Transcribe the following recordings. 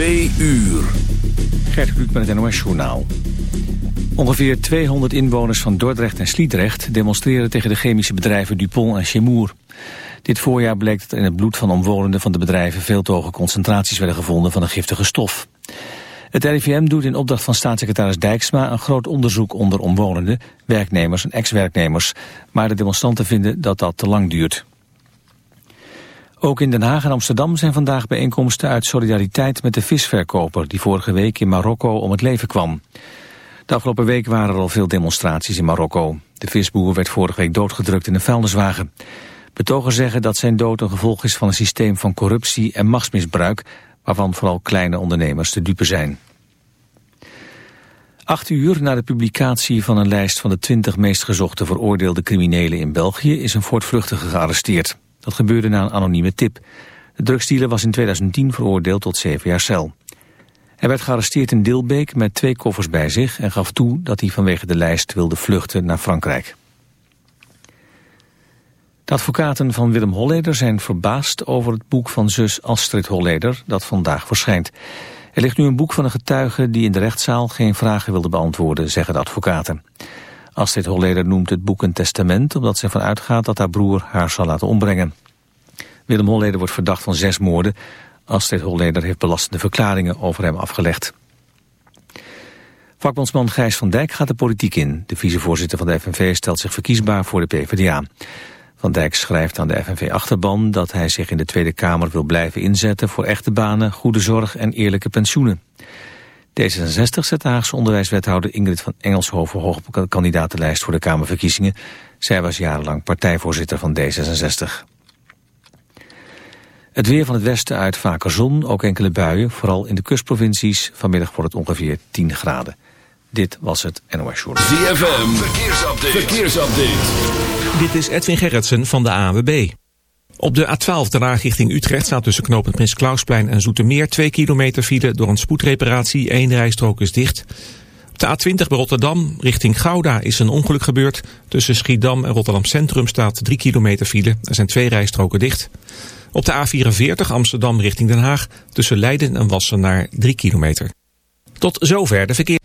Twee uur. Gert Kluk met het NOS Journaal. Ongeveer 200 inwoners van Dordrecht en Sliedrecht demonstreren tegen de chemische bedrijven Dupont en Chemour. Dit voorjaar bleek dat in het bloed van omwonenden van de bedrijven veel te hoge concentraties werden gevonden van een giftige stof. Het RIVM doet in opdracht van staatssecretaris Dijksma een groot onderzoek onder omwonenden, werknemers en ex-werknemers. Maar de demonstranten vinden dat dat te lang duurt. Ook in Den Haag en Amsterdam zijn vandaag bijeenkomsten uit solidariteit met de visverkoper die vorige week in Marokko om het leven kwam. De afgelopen week waren er al veel demonstraties in Marokko. De visboer werd vorige week doodgedrukt in een vuilniswagen. Betogers zeggen dat zijn dood een gevolg is van een systeem van corruptie en machtsmisbruik, waarvan vooral kleine ondernemers te dupe zijn. Acht uur na de publicatie van een lijst van de twintig meest gezochte veroordeelde criminelen in België is een voortvluchtige gearresteerd. Dat gebeurde na een anonieme tip. De drugsdealer was in 2010 veroordeeld tot zeven jaar cel. Hij werd gearresteerd in Dilbeek met twee koffers bij zich... en gaf toe dat hij vanwege de lijst wilde vluchten naar Frankrijk. De advocaten van Willem Holleder zijn verbaasd over het boek van zus Astrid Holleder... dat vandaag verschijnt. Er ligt nu een boek van een getuige die in de rechtszaal geen vragen wilde beantwoorden, zeggen de advocaten. Astrid Holleder noemt het boek een testament... omdat ze ervan uitgaat dat haar broer haar zal laten ombrengen. Willem Holleder wordt verdacht van zes moorden. Astrid Holleder heeft belastende verklaringen over hem afgelegd. Vakbondsman Gijs van Dijk gaat de politiek in. De vicevoorzitter van de FNV stelt zich verkiesbaar voor de PvdA. Van Dijk schrijft aan de FNV-achterban dat hij zich in de Tweede Kamer wil blijven inzetten voor echte banen, goede zorg en eerlijke pensioenen. D66 zet de Haagse onderwijswethouder Ingrid van Engelshoven hoog op de kandidatenlijst voor de Kamerverkiezingen. Zij was jarenlang partijvoorzitter van D66. Het weer van het westen uit vaker zon, ook enkele buien, vooral in de kustprovincies. Vanmiddag wordt het ongeveer 10 graden. Dit was het NOS Short. ZFM, verkeersupdate. verkeersupdate. Dit is Edwin Gerritsen van de ANWB. Op de A12 daarna richting Utrecht staat tussen knooppunt Prins Klausplein en Zoetermeer 2 kilometer file door een spoedreparatie. Eén rijstrook is dicht. Op de A20 bij Rotterdam richting Gouda is een ongeluk gebeurd. Tussen Schiedam en Rotterdam Centrum staat 3 kilometer file. Er zijn twee rijstroken dicht. Op de A44 Amsterdam richting Den Haag tussen Leiden en Wassenaar 3 kilometer. Tot zover de verkeer.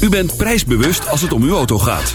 U bent prijsbewust als het om uw auto gaat.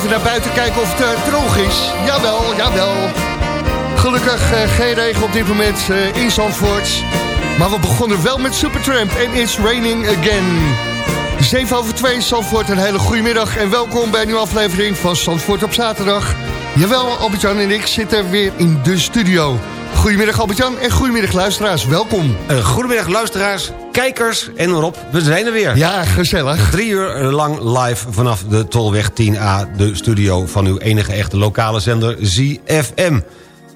Even naar buiten kijken of het eh, droog is. Jawel, jawel. Gelukkig eh, geen regen op dit moment eh, in Zandvoort. Maar we begonnen wel met Supertramp en It's Raining Again. 7 over 2 Zandvoort, een hele goede middag en welkom bij een nieuwe aflevering van Zandvoort op zaterdag. Jawel, Albert-Jan en ik zitten weer in de studio. Goedemiddag Albert-Jan en goedemiddag luisteraars, welkom. Uh, goedemiddag luisteraars, kijkers en Rob, we zijn er weer. Ja, gezellig. Drie uur lang live vanaf de Tolweg 10A, de studio van uw enige echte lokale zender ZFM.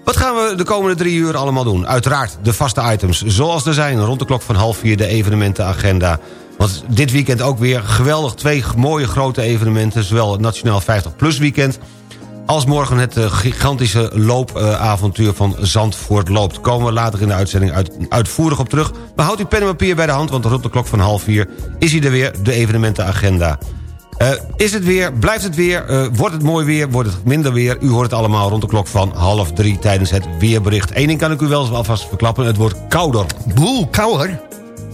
Wat gaan we de komende drie uur allemaal doen? Uiteraard de vaste items, zoals er zijn. Rond de klok van half vier de evenementenagenda. Want dit weekend ook weer geweldig twee mooie grote evenementen. Zowel het Nationaal 50 Plus weekend... als morgen het eh, gigantische loopavontuur van Zandvoort loopt. Komen we later in de uitzending uit, uitvoerig op terug. Maar houd uw pen en papier bij de hand... want rond de klok van half vier is hij er weer, de evenementenagenda. Uh, is het weer, blijft het weer, uh, wordt het mooi weer, wordt het minder weer... u hoort het allemaal rond de klok van half drie tijdens het weerbericht. Eén ding kan ik u wel alvast verklappen, het wordt kouder. Boel, kouder?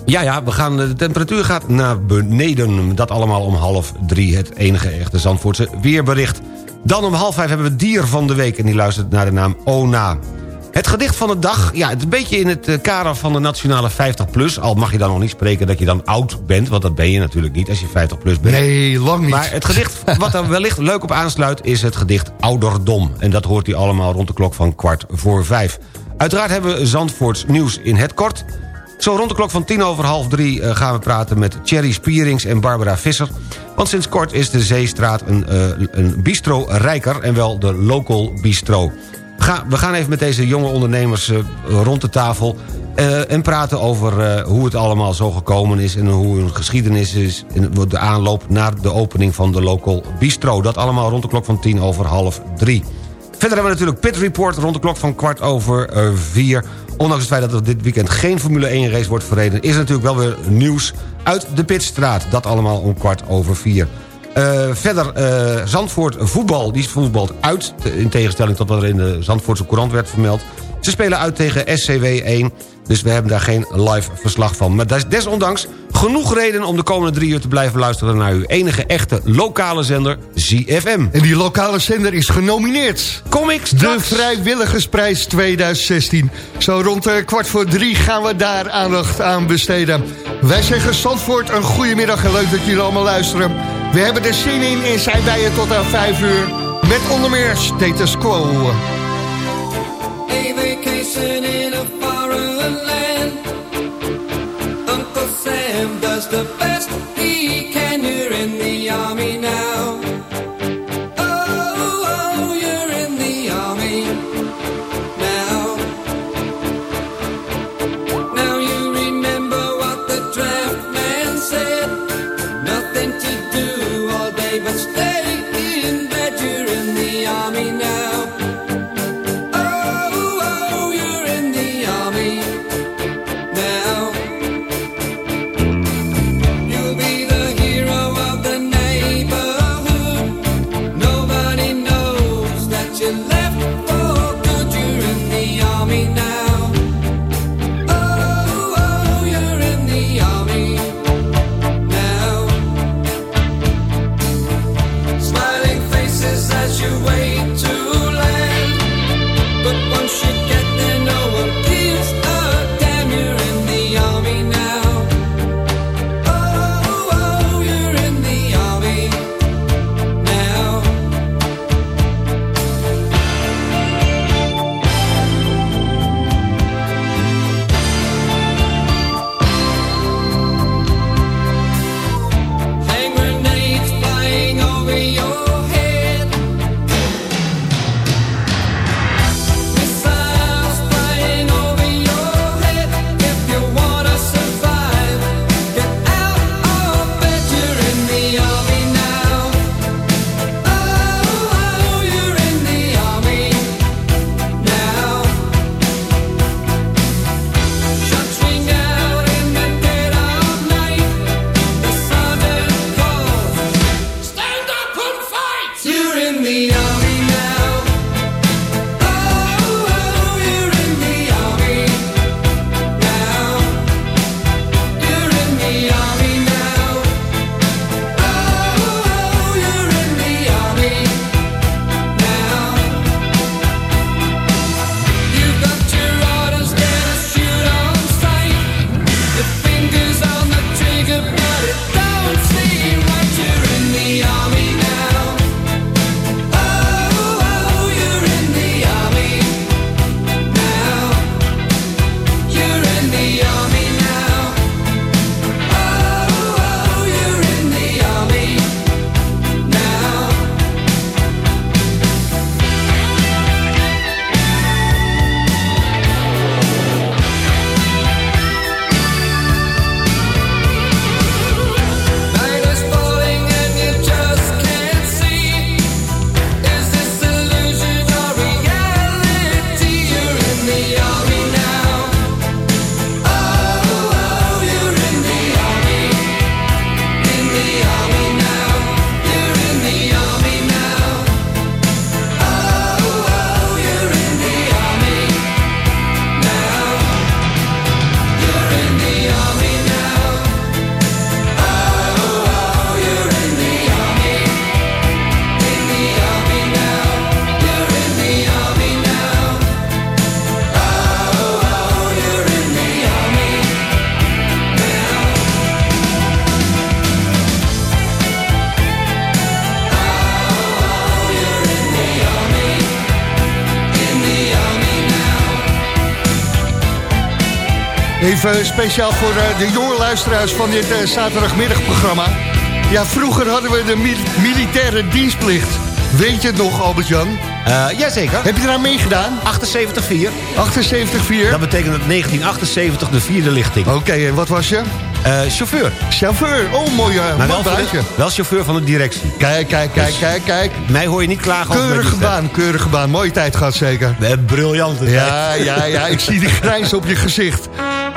Ja, ja, we gaan, de temperatuur gaat naar beneden. Dat allemaal om half drie, het enige echte Zandvoortse weerbericht. Dan om half vijf hebben we dier van de week... en die luistert naar de naam Ona. Het gedicht van de dag, ja, het is een beetje in het kader van de nationale 50PLUS... al mag je dan nog niet spreken dat je dan oud bent... want dat ben je natuurlijk niet als je 50PLUS bent. Nee, lang niet. Maar het gedicht wat er wellicht leuk op aansluit... is het gedicht Ouderdom. En dat hoort u allemaal rond de klok van kwart voor vijf. Uiteraard hebben we Zandvoorts nieuws in het kort... Zo rond de klok van tien over half drie uh, gaan we praten met Thierry Spierings en Barbara Visser. Want sinds kort is de Zeestraat een, uh, een bistro rijker en wel de local bistro. We gaan even met deze jonge ondernemers uh, rond de tafel... en praten over hoe het allemaal zo gekomen is... en hoe hun geschiedenis is, de aanloop naar de opening van de local bistro. Dat allemaal rond de klok van tien over half drie. Verder hebben we natuurlijk Pit Report rond de klok van kwart over vier... Ondanks het feit dat er dit weekend geen Formule 1 race wordt verreden... is er natuurlijk wel weer nieuws uit de Pitstraat. Dat allemaal om kwart over vier. Uh, verder, uh, Zandvoort voetbal, die voetbalt uit... in tegenstelling tot wat er in de Zandvoortse Courant werd vermeld. Ze spelen uit tegen SCW 1, dus we hebben daar geen live verslag van. Maar desondanks genoeg reden om de komende drie uur te blijven luisteren... naar uw enige echte lokale zender, ZFM. En die lokale zender is genomineerd. Kom ik De Vrijwilligersprijs 2016. Zo rond uh, kwart voor drie gaan we daar aandacht aan besteden. Wij zeggen Zandvoort een goede middag en leuk dat jullie allemaal luisteren. We hebben er zin in en zijn bij je tot aan vijf uur... met onder meer Status Quo. A vacation in a foreign land. Uncle Sam does the best he can. You're in the army now. Even speciaal voor eh, de jonge luisteraars van dit eh, zaterdagmiddagprogramma. Ja, vroeger hadden we de mil- militaire dienstplicht. Weet je het nog, Albert-Jan? Eh, jazeker. Heb je eraan meegedaan? 78-4. 78-4? Dat betekent dat 1978 de vierde lichting. Oké, en wat was je? Chauffeur. Chauffeur. Oh, mooi, uh, Maar wel, de- chauffeur van de directie. Kijk, kijk, kijk, kijk, kijk. Mij hoor je niet klagen over Keurige baan, keurige baan. Mooie tijd gehad, zeker. Briljante tijd. Ja, ja, ja, ik zie die grijns op je gezicht.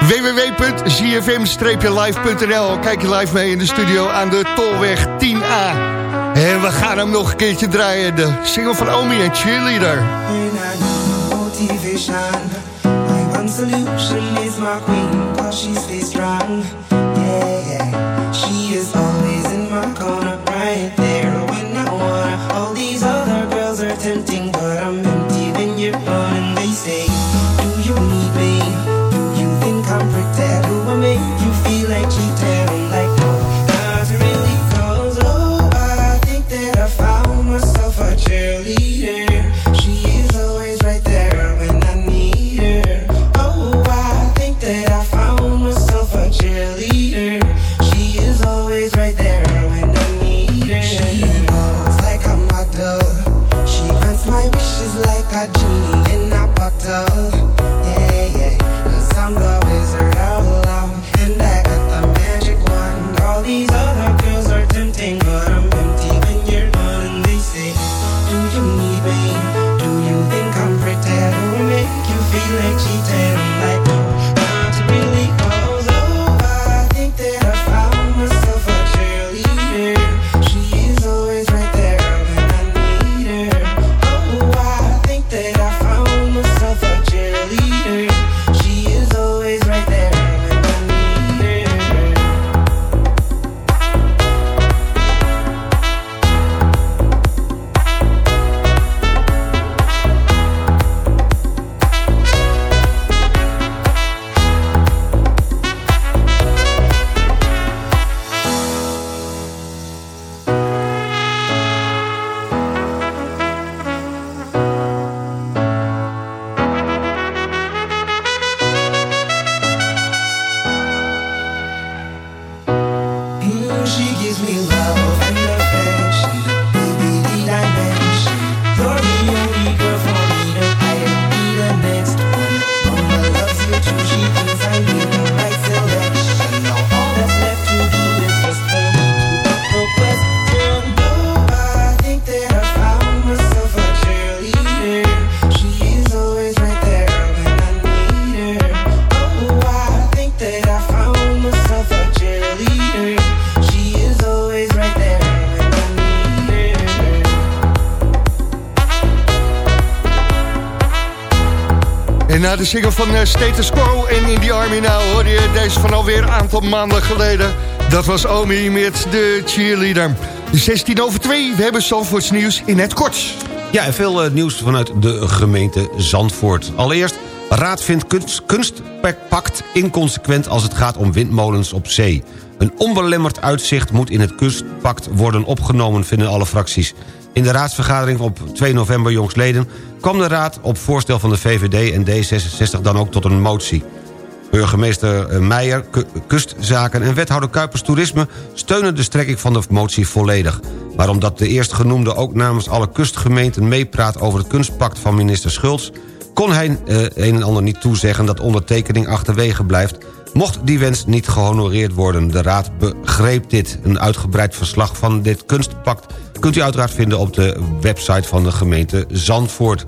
www.zfm-live.nl Kijk je live mee in de studio aan de Tolweg 10A. En we gaan hem nog een keertje draaien. De single van Omi en Cheerleader. Motivation, my queen, cause she stays strong. Grants my wishes like a genie in a bottle. Yeah, yeah. 'Cause I'm the De single van eh, Status Quo en In The Army Now... hoorde je deze van alweer een aantal maanden geleden. Dat was Omi met de cheerleader. 16 over 2, we hebben Zandvoorts nieuws in het kort. Ja, en veel eh, nieuws vanuit de gemeente Zandvoort. Allereerst, Raad vindt kunst, kunstpact inconsequent als het gaat om windmolens op zee. Een onbelemmerd uitzicht moet in het kustpact worden opgenomen, vinden alle fracties. In de raadsvergadering op 2 november jongstleden kwam de raad op voorstel van de VVD en D66 dan ook tot een motie. Burgemeester eh, Meijer, Ku- Kustzaken en wethouder Kuipers Toerisme... steunen de strekking van de motie volledig. Maar omdat de eerstgenoemde ook namens alle kustgemeenten meepraat... over het kunstpact van minister Schultz... kon hij eh, een en ander niet toezeggen dat ondertekening achterwege blijft... mocht die wens niet gehonoreerd worden. De raad begreep dit. Een uitgebreid verslag van dit kunstpact... kunt u uiteraard vinden op de website van de gemeente Zandvoort.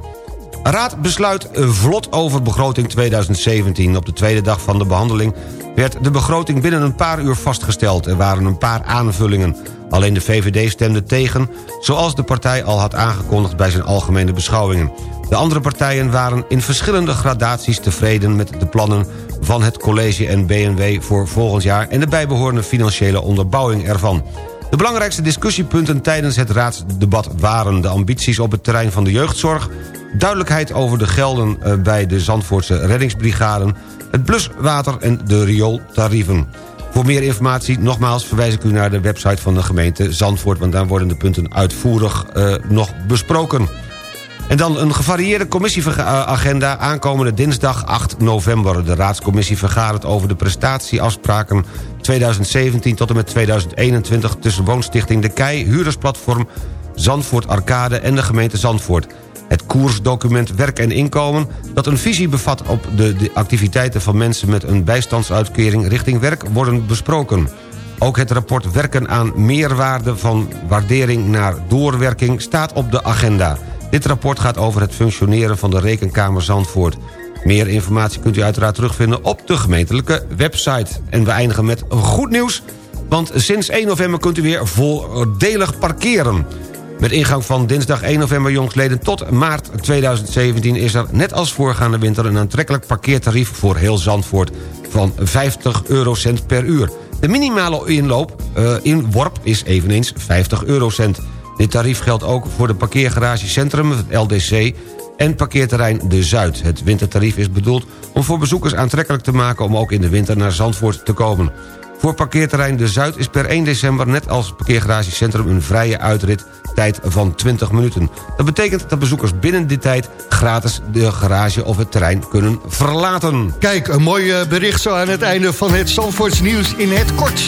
Raad besluit vlot over begroting 2017. Op de tweede dag van de behandeling werd de begroting binnen een paar uur vastgesteld. Er waren een paar aanvullingen. Alleen de VVD stemde tegen, zoals de partij al had aangekondigd bij zijn algemene beschouwingen. De andere partijen waren in verschillende gradaties tevreden met de plannen van het college en BNW voor volgend jaar... en de bijbehorende financiële onderbouwing ervan. De belangrijkste discussiepunten tijdens het raadsdebat waren... de ambities op het terrein van de jeugdzorg... duidelijkheid over de gelden eh, bij de Zandvoortse reddingsbrigaden... het bluswater en de riooltarieven. Voor meer informatie, nogmaals, verwijs ik u naar de website van de gemeente Zandvoort... want daar worden de punten uitvoerig eh, nog besproken. En dan een gevarieerde commissieagenda aankomende dinsdag 8 november. De raadscommissie vergadert over de prestatieafspraken 2017 tot en met 2021... tussen Woonstichting De Kei, Huurdersplatform, Zandvoort Arcade en de gemeente Zandvoort. Het koersdocument Werk en Inkomen... dat een visie bevat op de, de activiteiten van mensen... met een bijstandsuitkering richting werk worden besproken. Ook het rapport Werken aan meerwaarde van waardering naar doorwerking... staat op de agenda. Dit rapport gaat over het functioneren van de Rekenkamer Zandvoort. Meer informatie kunt u uiteraard terugvinden op de gemeentelijke website. En we eindigen met goed nieuws... want sinds 1 november kunt u weer voordelig parkeren. Met ingang van dinsdag 1 november jongsleden tot maart 2017... is er net als voorgaande winter een aantrekkelijk parkeertarief... voor heel Zandvoort van 50 eurocent per uur. De minimale inloop, eh, inworp is eveneens 50 eurocent. Dit tarief geldt ook voor de parkeergarage Centrum, LDC... en parkeerterrein De Zuid. Het wintertarief is bedoeld om voor bezoekers aantrekkelijk te maken... om ook in de winter naar Zandvoort te komen. Voor parkeerterrein De Zuid is per 1 december... net als parkeergarage Centrum een vrije uitrit tijd van 20 minuten. Dat betekent dat bezoekers binnen die tijd... gratis de garage of het terrein kunnen verlaten. Kijk, een mooi eh, bericht zo aan het einde van het Zandvoorts nieuws in het kort.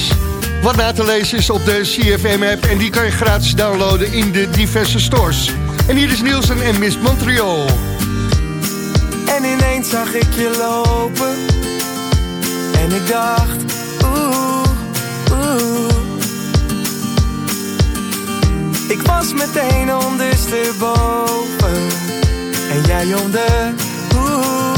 Wat na te lezen is op de CFM-app en die kan je gratis downloaden in de diverse stores. En hier is Nielsen en Miss Montreal. En ineens zag ik je lopen En ik dacht, oeh, oeh Ik was meteen ondersteboven En jij om de hoek,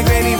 ik weet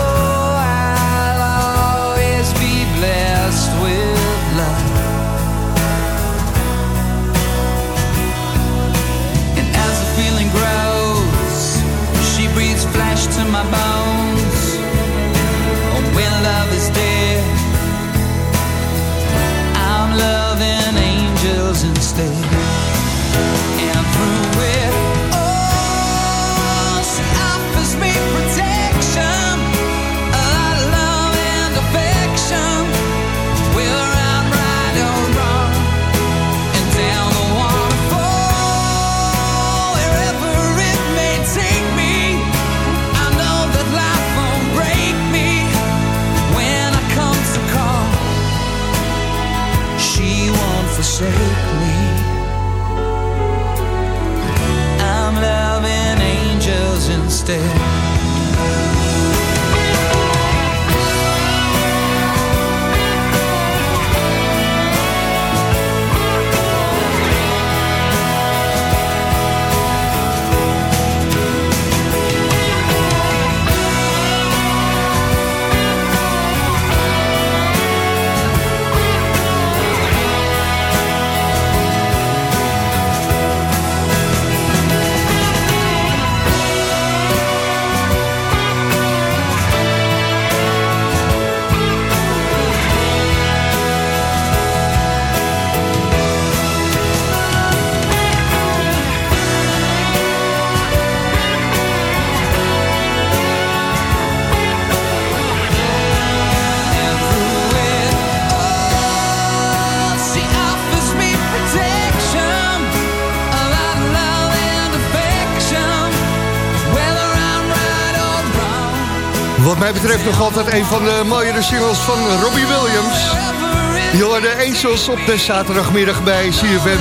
angels mij betreft nog altijd een van de mooiere singles van Robbie Williams. Je hoorde Angels op de zaterdagmiddag bij CFM.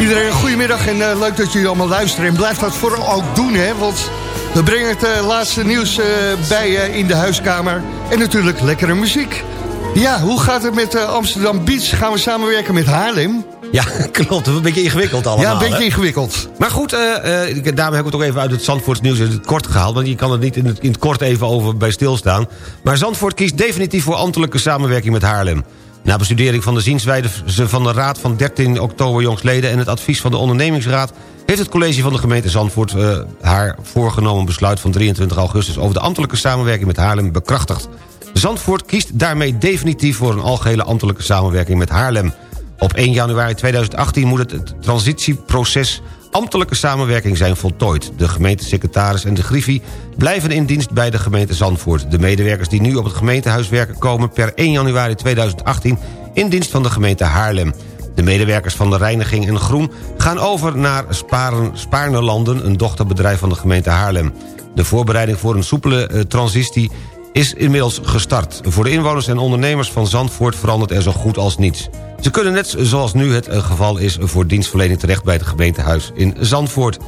Iedereen een goedemiddag en eh, leuk dat jullie allemaal luisteren. En blijf dat vooral ook doen, hè, want we brengen het eh, laatste nieuws eh, bij je in de huiskamer. En natuurlijk lekkere muziek. Ja, hoe gaat het met Amsterdam Beach? Gaan we samenwerken met Haarlem? Ja, klopt. Een beetje ingewikkeld allemaal. ja, een beetje hè? ingewikkeld. Maar goed, ik- daarom heb ik het ook even uit het Zandvoorts nieuws in het kort gehaald. Want je kan er niet in het, in het kort even over bij stilstaan. Maar Zandvoort kiest definitief voor ambtelijke samenwerking met Haarlem. Na bestudering van de zienswijze van de Raad van 13 oktober jongsleden... en het advies van de ondernemingsraad... heeft het college van de gemeente Zandvoort... eh, haar voorgenomen besluit van 23 augustus... over de ambtelijke samenwerking met Haarlem bekrachtigd. Zandvoort kiest daarmee definitief voor een algehele ambtelijke samenwerking met Haarlem. Op 1 januari 2018 moet het, transitieproces ambtelijke samenwerking zijn voltooid. De gemeentesecretaris en de griffie blijven in dienst bij de gemeente Zandvoort. De medewerkers die nu op het gemeentehuis werken komen per 1 januari 2018 in dienst van de gemeente Haarlem. De medewerkers van de Reiniging en Groen gaan over naar Sparen, Spaarnelanden... een dochterbedrijf van de gemeente Haarlem. De voorbereiding voor een soepele eh, transitie is inmiddels gestart. Voor de inwoners en ondernemers van Zandvoort verandert er zo goed als niets. Ze kunnen net zoals nu het eh, geval is voor dienstverlening terecht bij het gemeentehuis in Zandvoort.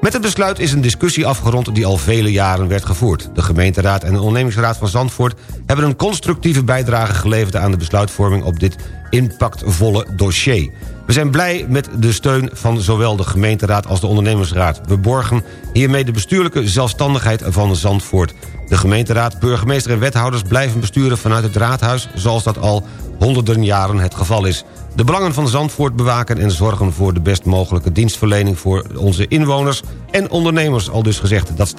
Met het besluit is een discussie afgerond die al vele jaren werd gevoerd. De gemeenteraad en de ondernemingsraad van Zandvoort... hebben een constructieve bijdrage geleverd aan de besluitvorming op dit impactvolle dossier. We zijn blij met de steun van zowel de gemeenteraad als de ondernemingsraad. We borgen hiermee de bestuurlijke zelfstandigheid van Zandvoort. De gemeenteraad, burgemeester en wethouders blijven besturen vanuit het raadhuis... zoals dat al honderden jaren het geval is. De belangen van Zandvoort bewaken en zorgen voor de best mogelijke dienstverlening... voor onze inwoners en ondernemers, al dus gezegd. Dat,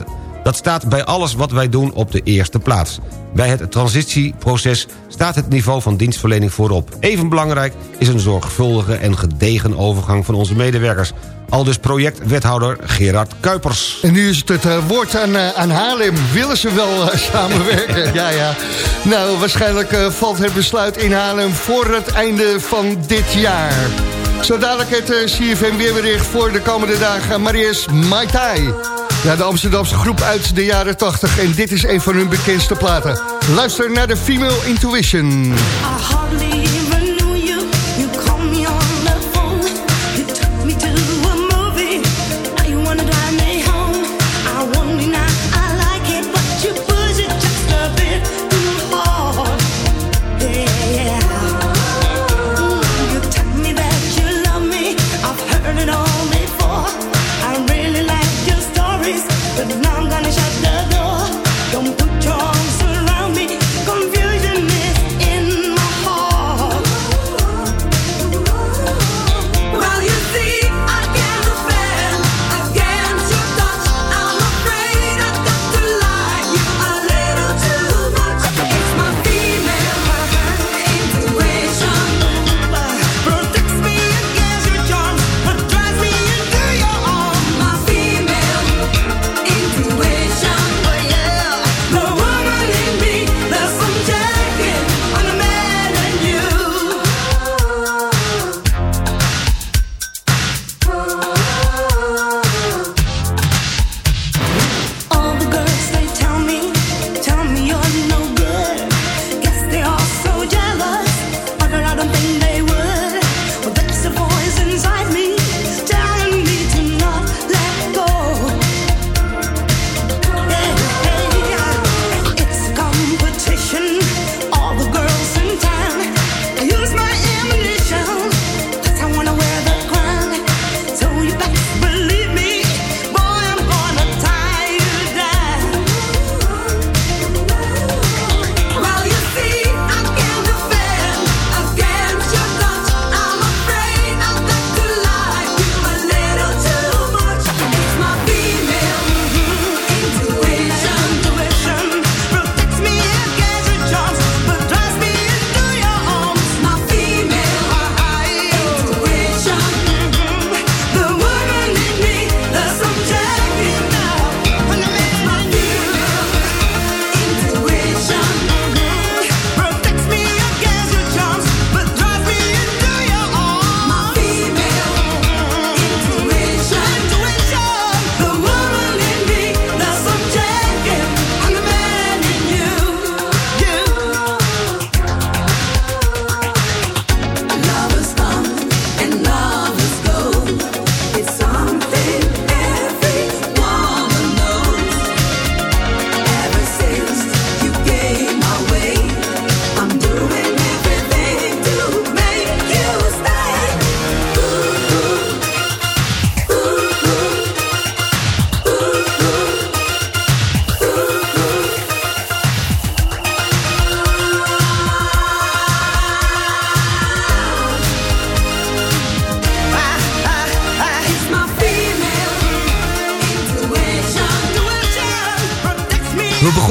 Dat staat bij alles wat wij doen op de eerste plaats. Bij het transitieproces staat het niveau van dienstverlening voorop. Even belangrijk is een zorgvuldige en gedegen overgang van onze medewerkers. Aldus projectwethouder Gerard Kuipers. En nu is het het eh, woord aan, eh, aan Haarlem. Willen ze wel eh, samenwerken? ja, ja. Nou, waarschijnlijk valt het besluit in Haarlem voor het einde van dit jaar. Zo dadelijk het CFM weerbericht voor de komende dagen. Maar eerst Mai Tai. Ja, de Amsterdamse groep uit de jaren 80. En dit is een van hun bekendste platen. Luister naar de Female Intuition.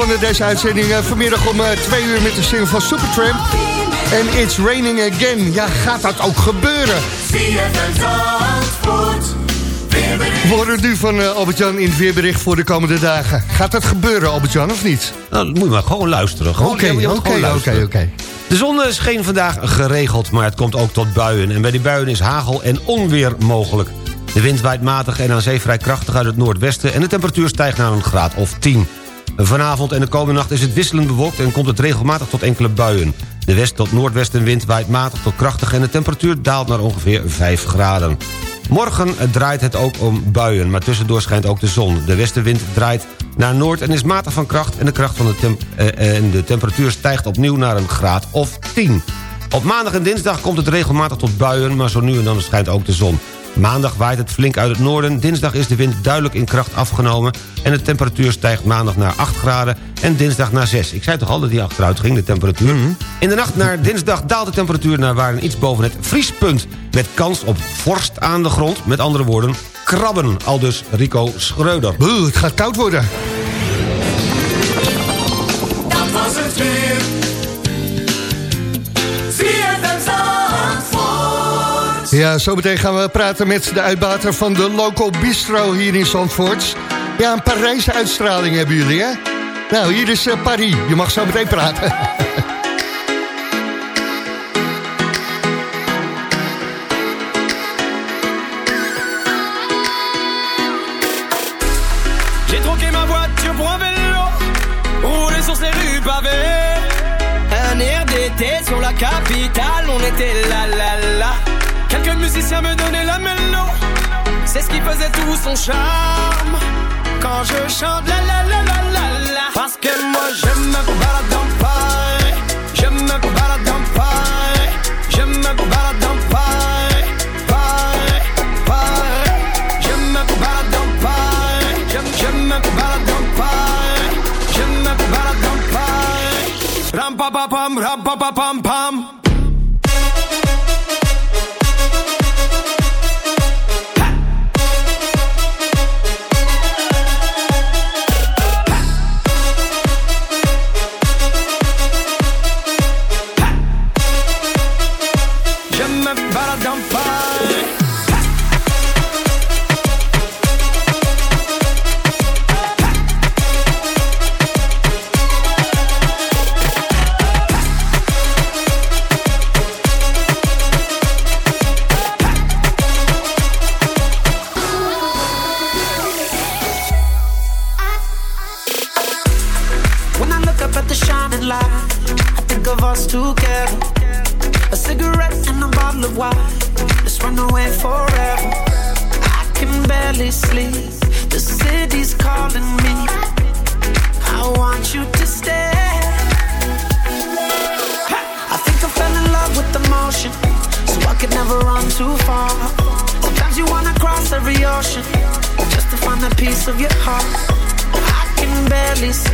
Begonnen deze uitzending eh, vanmiddag om eh, twee uur met de single van Supertramp. En It's Raining Again. Ja, gaat dat ook gebeuren? We horen nu van eh, Albert-Jan in het weerbericht voor de komende dagen. Gaat dat gebeuren, Albert-Jan, of niet? Nou, dan moet je maar gewoon luisteren. Oké, oké, oké, oké. De zon scheen vandaag geregeld, maar het komt ook tot buien. En bij die buien is hagel en onweer mogelijk. De wind waait matig en aan zee vrij krachtig uit het noordwesten... en de temperatuur stijgt naar een graad of 10. Vanavond en de komende nacht is het wisselend bewolkt... en komt het regelmatig tot enkele buien. De west- tot noordwestenwind waait matig tot krachtig... en de temperatuur daalt naar ongeveer 5 graden. Morgen draait het ook om buien, maar tussendoor schijnt ook de zon. De westenwind draait naar noord en is matig van kracht... en de, kracht van de, temp eh, en de temperatuur stijgt opnieuw naar een graad of 10. Op maandag en dinsdag komt het regelmatig tot buien... maar zo nu en dan schijnt ook de zon. Maandag waait het flink uit het noorden. Dinsdag is de wind duidelijk in kracht afgenomen. En de temperatuur stijgt maandag naar 8 graden en dinsdag naar 6. Ik zei toch al dat die achteruit ging, de temperatuur. Mhm. In de nacht naar dinsdag daalt de temperatuur naar waarden iets boven het vriespunt. Met kans op vorst aan de grond. Met andere woorden, krabben. Al dus Rico Schreuder. Buh, het gaat koud worden. Dat was het weer. Ja, zometeen gaan we praten met de uitbater van de Local Bistro hier in Zandvoort. Ja, een Parijse uitstraling hebben jullie, hè? Nou, hier is eh, Paris. Je mag zo meteen praten. J'ai ma pour vélo, sur la capitale, on était là là là. Musiciens me donnaient la mélo, c'est ce qui faisait tout son charme. Quand je chante la la la la la la, parce que moi je me balade dans Paris, je me balade dans Paris, je me balade dans Paris, Paris, Paris, je me balade dans Paris, je, je me balade dans Paris, je me balade dans Paris. Ram pa pa pam, ram pa pa pam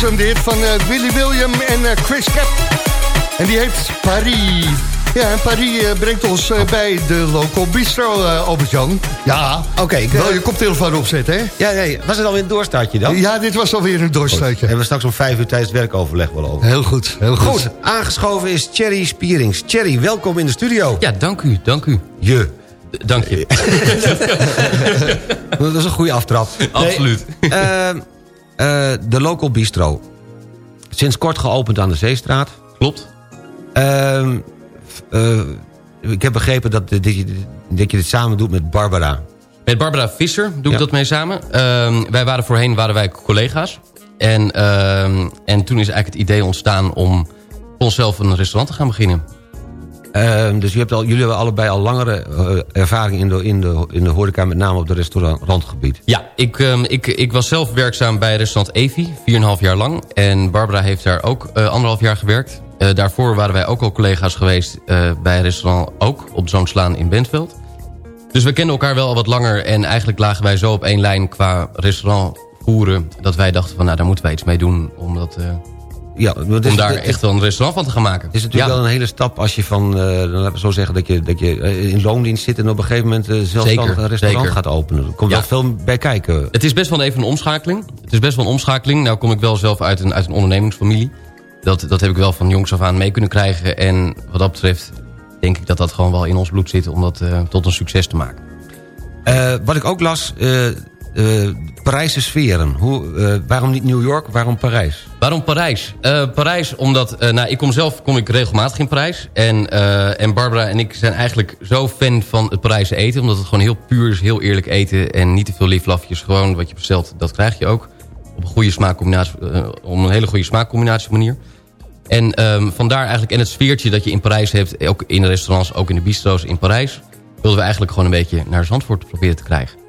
was hem, de hit van eh, Willy William en eh, Chris Cap. En die heet Paris. Ja, en Paris eh, brengt ons bij de Local Bistro, Albert-Jan. Ja, Oké, wel je koptelefoon opzetten, hè? Ja, nee, was het alweer een doorstartje dan? Ja, dit was alweer een doorstuitje. Hebben we straks om vijf uur tijdens het werkoverleg wel over. Heel goed, heel goed. Goed, aangeschoven is Thierry Spierings. Thierry, welkom in de studio. Ja, dank u, dank u. Je. Dank je. Dat is een goede aftrap. Absoluut. Nee, ehm, eh, de Local Bistro. Sinds kort geopend aan de Zeestraat. Klopt. Ehm, eh, ik heb begrepen dat, dat, je, dat je dit samen doet met Barbara. Met Barbara Visser doe Ja. ik dat mee samen. Ehm, wij waren voorheen waren wij collega's. En, ehm, en toen is eigenlijk het idee ontstaan om onszelf een restaurant te gaan beginnen. Ehm, dus al, jullie hebben allebei al langere eh, ervaring in de, in, de, in de horeca... met name op het restaurantgebied. Ja, ik, ehm, ik, ik was zelf werkzaam bij restaurant Evi, 4,5 jaar lang. En Barbara heeft daar ook eh, anderhalf jaar gewerkt. Eh, daarvoor waren wij ook al collega's geweest bij restaurant Ook op Zoonslaan in Bentveld. Dus we kenden elkaar wel al wat langer. En eigenlijk lagen wij zo op één lijn qua restaurant voeren... dat wij dachten van, nou, daar moeten wij iets mee doen... om, dat, eh, Ja, is- om daar echt wel een restaurant van te gaan maken. Het is natuurlijk Ja. wel een hele stap als je van, eh, laten we zo zeggen, dat je, dat je eh, in loondienst zit en op een gegeven moment eh, zelfstandig Zeker, een restaurant zeker. gaat openen. Er komt Ja. wel veel bij kijken. Het is best wel even een omschakeling. Het is best wel een omschakeling. Nou kom ik wel zelf uit een, uit een ondernemingsfamilie. Dat, dat heb ik wel van jongs af aan mee kunnen krijgen. En wat dat betreft denk ik dat dat gewoon wel in ons bloed zit... om dat tot een succes te maken. Wat ik ook las, eh, Parijse sferen. Hoe, eh, waarom niet New York, waarom Parijs? Waarom Parijs? Eh, Parijs, omdat... nou, ik kom zelf kom ik regelmatig in Parijs. En, en Barbara en ik zijn eigenlijk zo fan van het Parijse eten. Omdat het gewoon heel puur is, heel eerlijk eten. En niet te veel lieflafjes. Gewoon wat je bestelt, dat krijg je ook. Op een goede smaakcombinatie, op een hele goede smaakcombinatie manier. En ehm, vandaar eigenlijk, en het sfeertje dat je in Parijs hebt... ook in de restaurants, ook in de bistro's in Parijs... wilden we eigenlijk gewoon een beetje naar Zandvoort proberen te krijgen.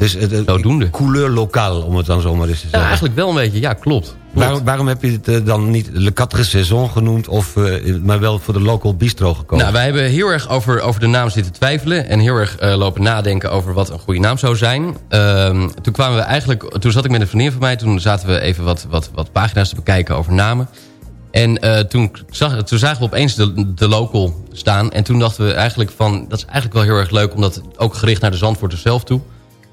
Dus het Zodoende. couleur lokaal, om het dan zomaar eens te Ja, zeggen. eigenlijk wel een beetje, ja, klopt. Waarom, waarom heb je het eh, dan niet Le Quatre Saison genoemd... Of, eh, maar wel voor de local bistro gekozen? Nou, wij hebben heel erg over, over de naam zitten twijfelen... en heel erg eh, lopen nadenken over wat een goede naam zou zijn. Ehm, toen kwamen we eigenlijk... Toen zat ik met een vriendin van mij... toen zaten we even wat, wat, wat pagina's te bekijken over namen. En toen, zag, toen zagen we opeens de, de local staan... en toen dachten we eigenlijk van... dat is eigenlijk wel heel erg leuk... omdat ook gericht naar de Zandvoorters zelf toe...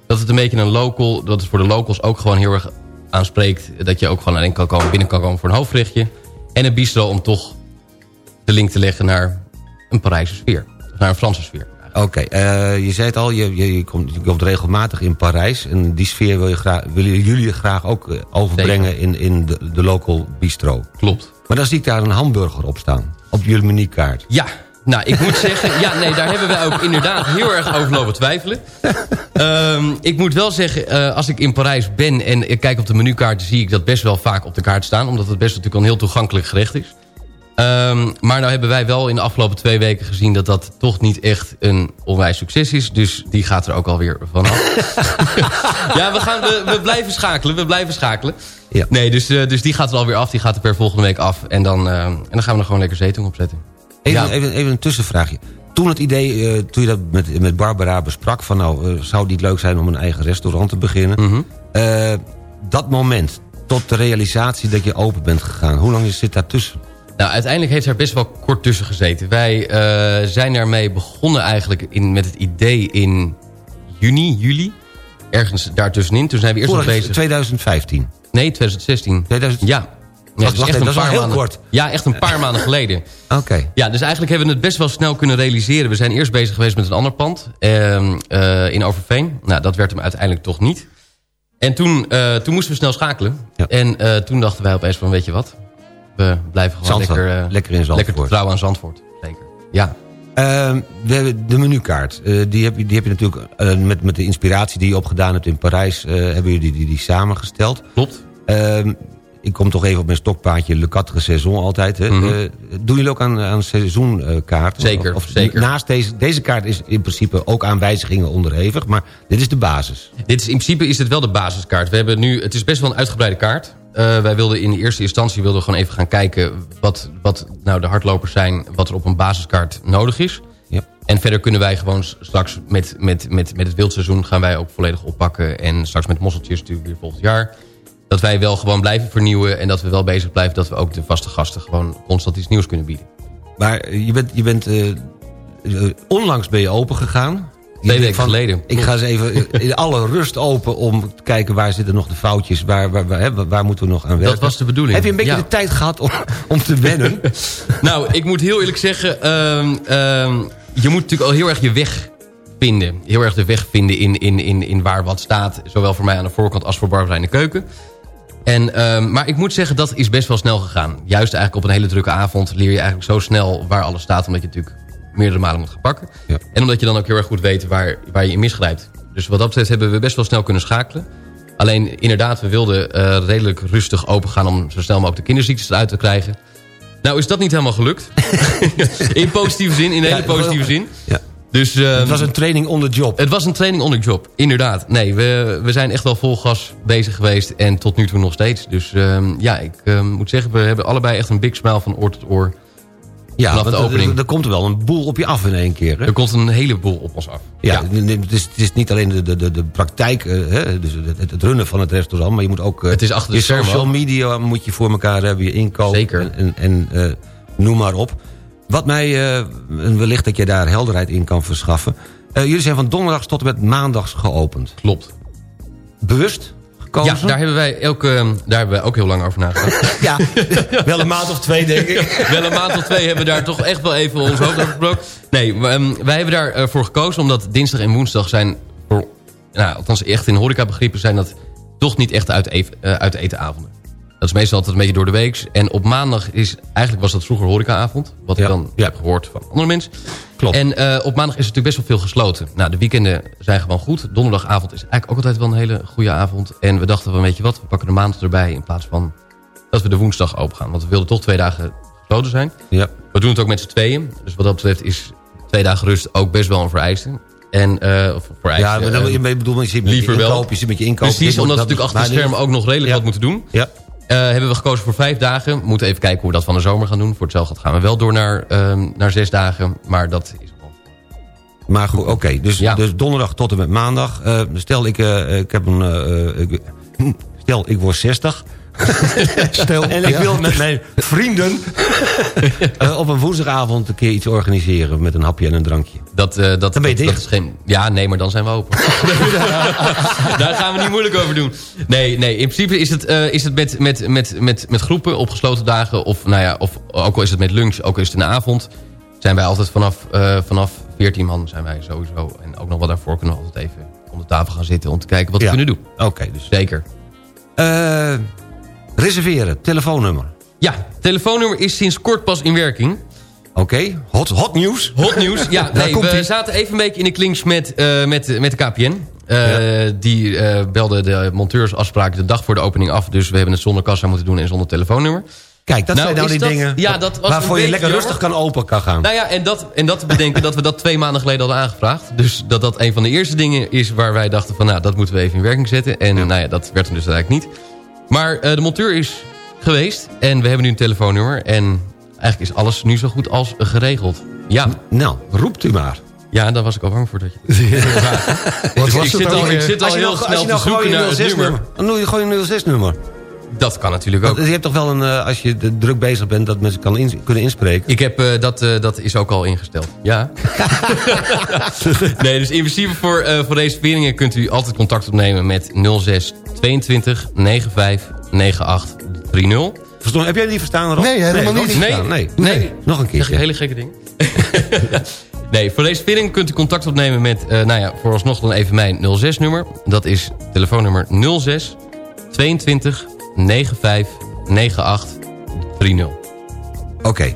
dat het een beetje een local... dat het voor de locals ook gewoon heel erg aanspreekt... dat je ook gewoon alleen kan komen, binnen kan komen voor een hoofdgerechtje... en een bistro om toch de link te leggen naar een Parijse sfeer. Of naar een Franse sfeer. Oké, eh, je zei het al, je, je, je komt, je komt regelmatig in Parijs... en die sfeer wil je graag, willen jullie graag ook eh, overbrengen in, in de, de local bistro. Klopt. Maar dan zie ik daar een hamburger op staan, op jullie menukaart. Ja, nou, ik moet zeggen... Ja, nee, daar hebben we ook inderdaad heel erg over lopen twijfelen. Ehm, ik moet wel zeggen, eh, als ik in Parijs ben en ik kijk op de menukaart... zie ik dat best wel vaak op de kaart staan. Omdat het best natuurlijk een heel toegankelijk gerecht is. Ehm, maar nou hebben wij wel in de afgelopen twee weken gezien... dat dat toch niet echt een onwijs succes is. Dus die gaat er ook alweer vanaf. ja, we, gaan, we, we blijven schakelen. We blijven schakelen. Ja. Nee, dus, eh, dus die gaat er alweer af. Die gaat er per volgende week af. En dan, eh, en dan gaan we er gewoon lekker zetung op zetten. Even, Ja. even, even een tussenvraagje. Toen het idee, eh, toen je dat met, met Barbara besprak... van nou, eh, zou het niet leuk zijn om een eigen restaurant te beginnen... Mhm. Eh, dat moment, tot de realisatie dat je open bent gegaan... hoe lang zit daar tussen? Nou, uiteindelijk heeft er best wel kort tussen gezeten. Wij zijn daarmee begonnen eigenlijk in, met het idee in juni, juli. Ergens daartussenin. Toen zijn we eerst nog bezig... 2015. Nee, 2016. 2000... Ja. Ja, Wacht, dus wacht, echt dat een wel paar heel maanden, kort. Ja, echt een paar maanden geleden. Oké. Ja, dus eigenlijk hebben we het best wel snel kunnen realiseren. We zijn eerst bezig geweest met een ander pand ehm, eh, in Overveen. Nou, dat werd hem uiteindelijk toch niet. En toen, eh, toen moesten we snel schakelen. Ja. En eh, toen dachten wij opeens van, weet je wat? We blijven gewoon Zandvoort. lekker, Lekker in Zandvoort. lekker trouwen aan Zandvoort. Zeker. Ja. Ehm, we hebben de menukaart. Die, heb je, die heb je natuurlijk met, met de inspiratie die je opgedaan hebt in Parijs... hebben jullie die, die, die samengesteld. Klopt. Ehm, ik kom toch even op mijn stokpaardje Le Quatre Saison altijd. Hè. Mhm. Eh, doen jullie ook aan, aan seizoenkaarten? Zeker, Of, zeker. Naast deze, deze kaart is in principe ook aan wijzigingen onderhevig. Maar dit is de basis. Dit is, in principe is het wel de basiskaart. We hebben nu, het is best wel een uitgebreide kaart. Eh, wij wilden in de eerste instantie wilden gewoon even gaan kijken... Wat, wat nou de hardlopers zijn, wat er op een basiskaart nodig is. Ja. En verder kunnen wij gewoon straks met, met, met, met het wildseizoen... gaan wij ook volledig oppakken. En straks met mosseltjes natuurlijk weer volgend jaar. Dat wij wel gewoon blijven vernieuwen... en dat we wel bezig blijven dat we ook de vaste gasten... gewoon constant iets nieuws kunnen bieden. Maar eh, je bent, je bent eh, eh, onlangs ben je open gegaan. Twee weken geleden. Ik ga eens even in alle rust open om te kijken waar zitten nog de foutjes. Waar, waar, waar, waar, moeten we nog aan werken. was de bedoeling, Heb je een beetje ja. de tijd gehad om, om te wennen? Nou, ik moet heel eerlijk zeggen... ehm, ehm, je moet natuurlijk al heel erg je weg vinden. Heel erg de weg vinden in, in, in, in waar wat staat. Zowel voor mij aan de voorkant als voor Barbara in de keuken. En, ehm, maar ik moet zeggen, dat is best wel snel gegaan. Juist eigenlijk op een hele drukke avond leer je eigenlijk zo snel waar alles staat. Omdat je natuurlijk meerdere malen moet gaan pakken. Ja. En omdat je dan ook heel erg goed weet waar, waar je in misgrijpt. Dus wat dat betreft hebben we best wel snel kunnen schakelen. Alleen inderdaad, we wilden eh, redelijk rustig open gaan... om zo snel mogelijk de kinderziektes eruit te krijgen. Nou is dat niet helemaal gelukt. in positieve zin, in een Ja, hele positieve zin. Ja. Dus, ehm, Het was een training on the job. het was een training on the job, inderdaad. Nee, we, we zijn echt wel vol gas bezig geweest en tot nu toe nog steeds. Dus ehm, ja, ik ehm, moet zeggen, we hebben allebei echt een big smile van oor tot oor. Ja, want de opening. Er, komt er wel een boel op je af in één keer. Hè? Er komt een heleboel op ons af. Ja, Het, is, het is niet alleen de, de, de, praktijk, eh, hè, dus het, het runnen van het restaurant... maar je moet ook eh, Het is achter de je social media moet je voor elkaar hebben, je inkoop Zeker. en, en, en, eh, noem maar op. Wat mij, eh, wellicht dat je daar helderheid in kan verschaffen... eh, jullie zijn van donderdags tot en met maandags geopend. Klopt. Bewust gekozen? Ja, daar hebben, wij ook, ehm, daar hebben wij ook heel lang over nagedacht. Ja, wel een maand of twee denk ik. wel een maand of twee hebben we daar toch echt wel even ons hoofd over gebroken. Nee, ehm, wij hebben daarvoor voor gekozen omdat dinsdag en woensdag zijn nou, althans echt in horecabegrippen zijn dat toch niet echt uit, eh, uit etenavonden. Dat is meestal altijd een beetje door de week. En op maandag is, eigenlijk was dat vroeger horecaavond. Wat ik dan heb gehoord van andere mensen. Klopt. En eh, op maandag is natuurlijk best wel veel gesloten. Nou, de weekenden zijn gewoon goed. Donderdagavond is eigenlijk ook altijd wel een hele goede avond. En we dachten van, weet je wat, we pakken de maandag erbij... in plaats van dat we de woensdag open gaan. Want we wilden toch twee dagen gesloten zijn. Ja. We doen het ook met z'n tweeën. Dus wat dat betreft is twee dagen rust ook best wel een vereiste. En, eh of vereiste, Ja, maar dan, eh, je bedoel, je zit met liever je wel. inkoop, je zit met je inkoop. Precies, omdat we natuurlijk achter de maar schermen ook nog redelijk Ja. wat moeten doen. Ja. Eh, hebben we gekozen voor vijf dagen. We moeten even kijken hoe we dat van de zomer gaan doen. Voor hetzelfde gaan we wel door naar, ehm, naar zes dagen. Maar dat is Maar goed, oké. dus, dus donderdag tot en met maandag. Eh, stel, ik, eh, ik heb een... stel, ik word 60. Stel, en ik ja. wil met mijn vrienden... eh, op een woensdagavond een keer iets organiseren... met een hapje en een drankje. Dat, eh, dat, Dan ben je dat, dicht. dat is geen, ja, nee, maar dan zijn we open. Daar gaan we niet moeilijk over doen. Nee, nee in principe is het, eh, is het met, met, met, met, met groepen op gesloten dagen... of, nou ja, of ook al is het met lunch, ook al is het in de avond... zijn wij altijd vanaf, eh, vanaf 14 man zijn wij sowieso. En ook nog wat daarvoor kunnen we altijd even om de tafel gaan zitten... om te kijken wat Ja. we kunnen doen. Oké, dus... Zeker. Eh, reserveren, telefoonnummer. Ja, telefoonnummer is sinds kort pas in werking. Oké, hot, hot nieuws. Hot nieuws. Ja, nee, we ie. zaten even een beetje in de clinch met, eh, met, met de KPN. Eh, Die eh belde de monteursafspraken de dag voor de opening af. Dus we hebben het zonder kassa moeten doen en zonder telefoonnummer. Kijk, dat Nou, zijn nou is die dat- dingen ja, dat was waarvoor je lekker rustig kan open kan gaan. Nou ja, en dat, en dat te bedenken dat we dat twee maanden geleden hadden aangevraagd. Dus dat dat een van de eerste dingen is waar wij dachten van... nou, dat moeten we even in werking zetten. En nou ja, dat werd hem dus eigenlijk niet. Maar eh, de monteur is geweest en we hebben nu een telefoonnummer. En eigenlijk is alles nu zo goed als geregeld. Ja. Nou, roept u maar. Ja, daar was ik al bang voor dat je... Wat Dus was ik het zit al, ik zit al heel nou- snel te nou zoeken naar het 06 nummer. Dan doe je gewoon een 06 nummer. Dat kan natuurlijk ook. Want je hebt toch wel een, eh, als je de- druk bezig bent, dat mensen kan in- kunnen inspreken. Ik heb, eh, dat, eh, dat is ook al ingesteld. Ja. nee, dus in principe voor, eh, voor reserveringen kunt u altijd contact opnemen met 06 22 95 98 30. Verstond, heb jij die verstaan, Rob? Nee, helemaal niet. Nee. Nee. Nog een keer. Zeg je hele gekke dingen? nee, voor reservering kunt u contact opnemen met, eh, nou ja, vooralsnog dan even mijn 06-nummer. Dat is telefoonnummer 06 22 95 98 30. Oké.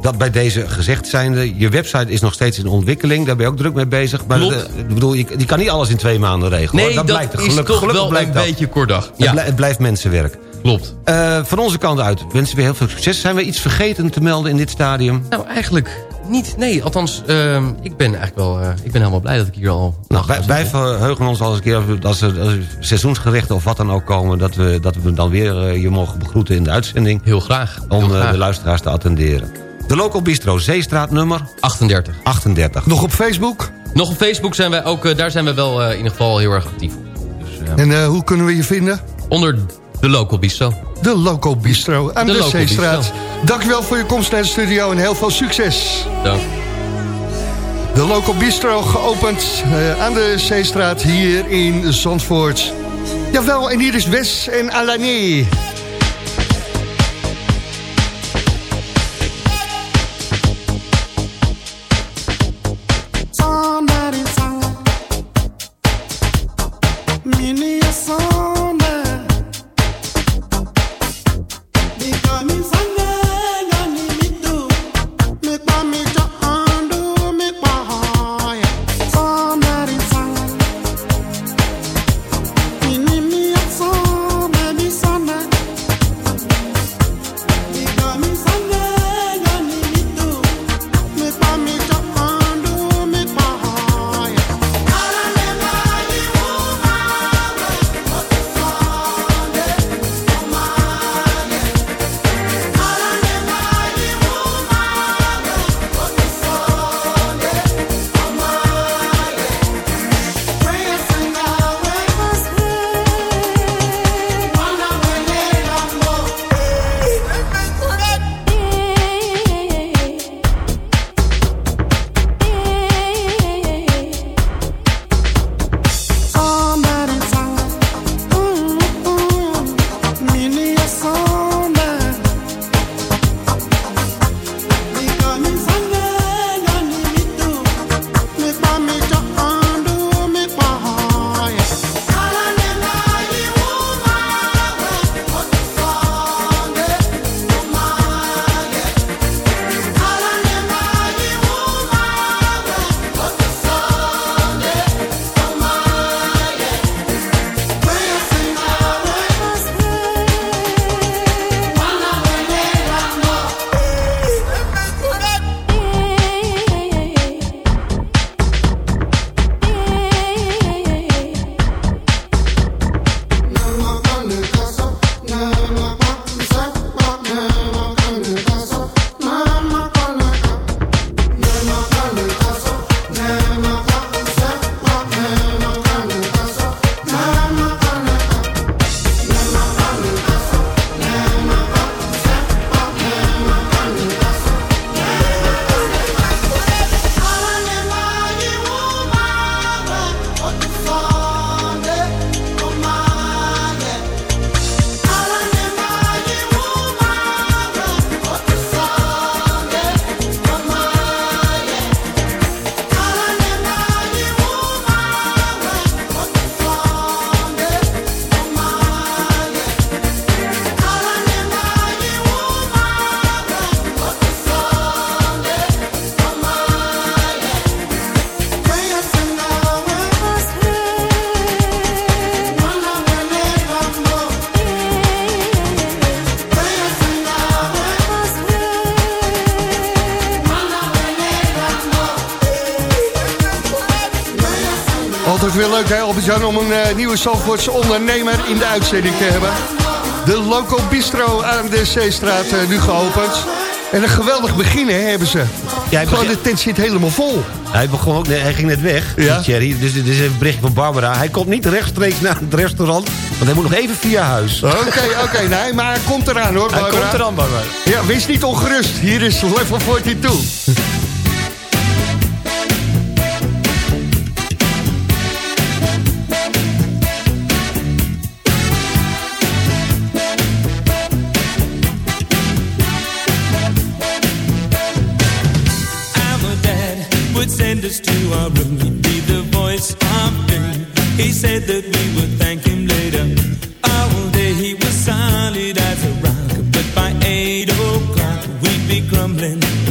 Dat bij deze gezegd zijnde, je website is nog steeds in ontwikkeling. Daar ben je ook druk mee bezig. Maar dat, ik bedoel, je, die kan niet alles in twee maanden regelen. Nee, hoor. dat, blijkt er. is Gelukkig- toch gelukkig wel blijkt een dat. beetje kortdag. Het, Ja, blij- het blijft mensenwerk. klopt. Eh, van onze kant uit wensen we heel veel succes. Zijn we iets vergeten te melden in dit stadium? Nou, eigenlijk niet. Nee, althans, ehm, ik ben eigenlijk wel... eh, ik ben helemaal blij dat ik hier al... Nou, wij, wij verheugen ons al eens een keer als er, als er seizoensgerichten of wat dan ook komen... dat we, dat we dan weer eh, je mogen begroeten in de uitzending. Heel graag. Om heel eh, graag. de luisteraars te attenderen. De Local Bistro, Zeestraat nummer 38. 38. Nog op Facebook? Nog op Facebook zijn wij ook... daar zijn we wel eh, in ieder geval heel erg actief op. Dus, En eh, hoe kunnen we je vinden? onder de Local Bistro. De Loco Bistro aan De de, Zeestraat. Dankjewel voor je komst naar de studio en heel veel succes. Dank. De Local Bistro geopend eh, aan de Zeestraat hier in Zandvoort. Jawel, en hier is Wes en Alané. Somebody sang me a song om een eh, nieuwe Zalvoortse ondernemer in de uitzending te hebben. De Loco Bistro aan de Zeestraat uh, nu geopend. En een geweldig begin hebben ze. Ja, de tent zit helemaal vol. Hij, begon ook, hij ging net weg, ja. Thierry. Dus dit is een bericht van Barbara. Hij komt niet rechtstreeks naar het restaurant, want hij moet nog even via huis. Oké, oké, nee, maar hij komt eraan hoor, Barbara. Hij komt eraan, Barbara. Ja, wees niet ongerust. Hier is Level 42. we'll thank him crumbling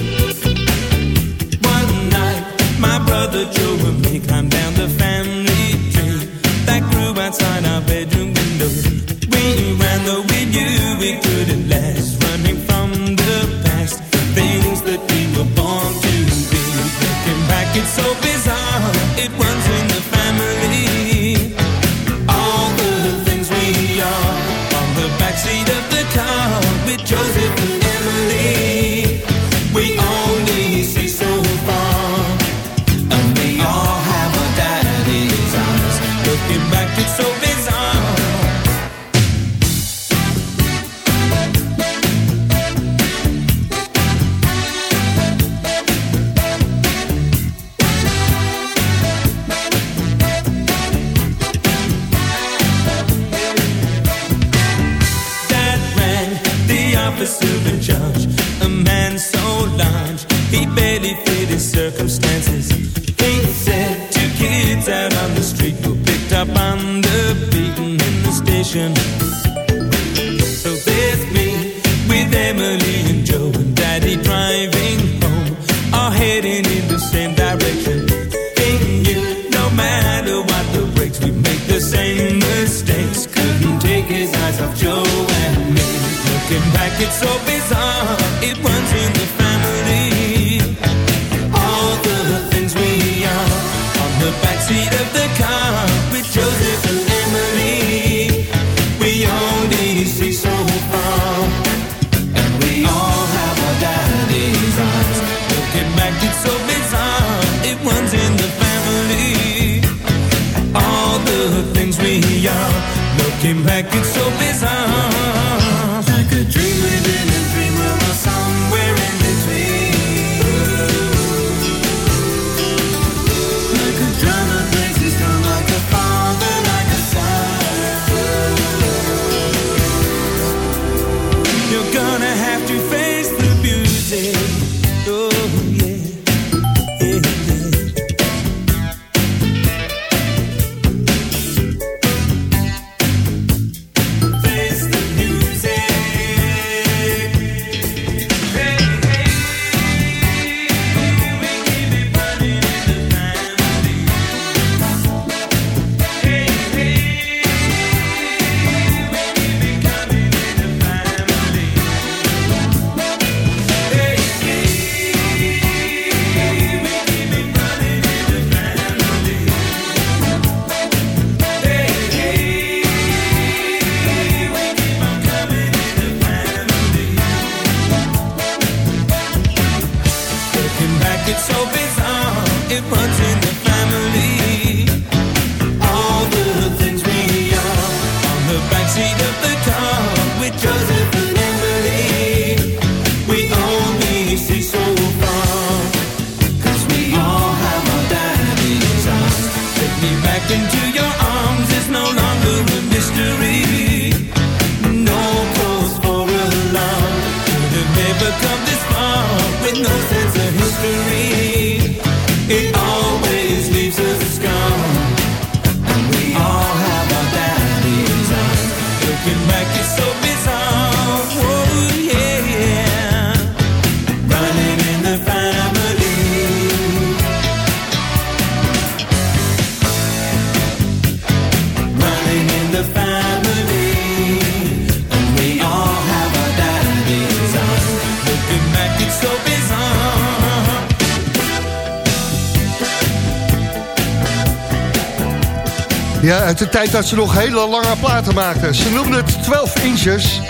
Came back, it's so bizarre. Ja, uit de tijd dat ze nog hele lange platen maakten. Ze noemden het 12 inches.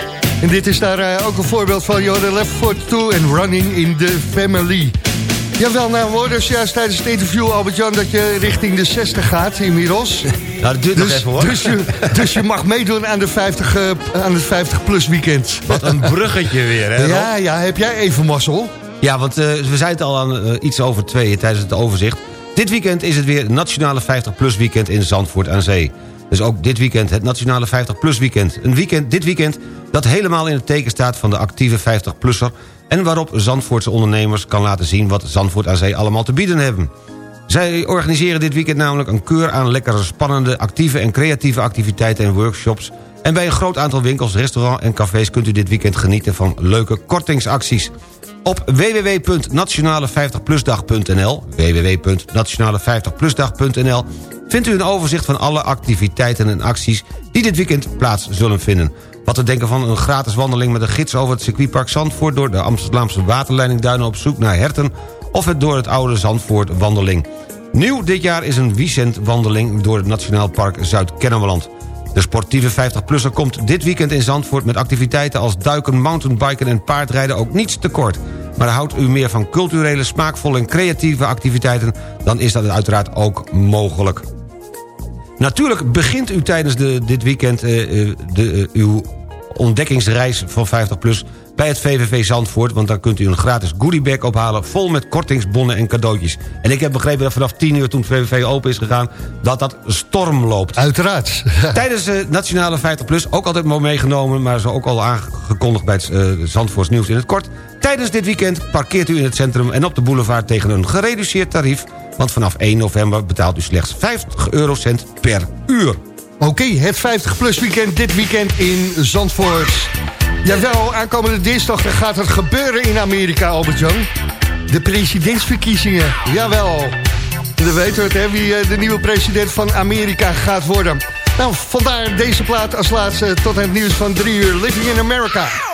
En dit is daar eh, ook een voorbeeld van. You're left foot to and running in the family. Jawel, nou hoorden dus juist tijdens het interview, Albert-Jan... dat je richting de 60 gaat inmiddels. Nou, dat duurt dus, nog even hoor. Dus je, dus je mag meedoen aan, de 50, eh, aan het 50-plus weekend. Wat een bruggetje weer, hè? Rob? Ja, ja, heb jij even mazzel? Ja, want eh, we zijn het al aan iets over tweeën tijdens het overzicht. Dit weekend is het weer Nationale 50PLUS weekend in Zandvoort aan Zee. Dus ook dit weekend het Nationale 50PLUS weekend. Een weekend, dit weekend dat helemaal in het teken staat van de actieve 50-plusser... en waarop Zandvoortse ondernemers kan laten zien wat Zandvoort aan Zee allemaal te bieden hebben. Zij organiseren dit weekend namelijk een keur aan lekkere, spannende, actieve en creatieve activiteiten en workshops. En bij een groot aantal winkels, restaurants en cafés kunt u dit weekend genieten van leuke kortingsacties. Op www.nationale50plusdag.nl www.nationale50plusdag.nl vindt u een overzicht van alle activiteiten en acties die dit weekend plaats zullen vinden. Wat te denken van een gratis wandeling met een gids over het circuitpark Zandvoort... door de Amsterdamse waterleiding Duinen op zoek naar herten... of het door het oude Zandvoort wandeling. Nieuw dit jaar is een weekendwandeling door het Nationaal Park Zuid-Kennemerland. De sportieve 50-plusser komt dit weekend in Zandvoort... met activiteiten als duiken, mountainbiken en paardrijden ook niets tekort. Maar houdt u meer van culturele, smaakvolle en creatieve activiteiten... dan is dat uiteraard ook mogelijk. Natuurlijk begint u tijdens de, dit weekend eh, eh, de, eh, uw ontdekkingsreis van 50PLUS bij het VVV Zandvoort... want dan kunt u een gratis goodiebag ophalen... vol met kortingsbonnen en cadeautjes. En ik heb begrepen dat vanaf 10 uur toen het VVV open is gegaan... dat dat storm loopt. Uiteraard. Tijdens de Nationale 50PLUS, ook altijd mooi meegenomen... maar zo ook al aangekondigd bij het eh, Zandvoorts nieuws in het kort... tijdens dit weekend parkeert u in het centrum en op de boulevard... tegen een gereduceerd tarief... want vanaf 1 november betaalt u slechts 50 eurocent per uur. Oké, het 50-plus weekend dit weekend in Zandvoort. Jawel, aankomende dinsdag gaat het gebeuren in Amerika, Albert-Jan. De presidentsverkiezingen, jawel. Dan weten we het, wie eh, de nieuwe president van Amerika gaat worden. Nou, vandaar deze plaat als laatste tot het nieuws van drie uur. Living in America.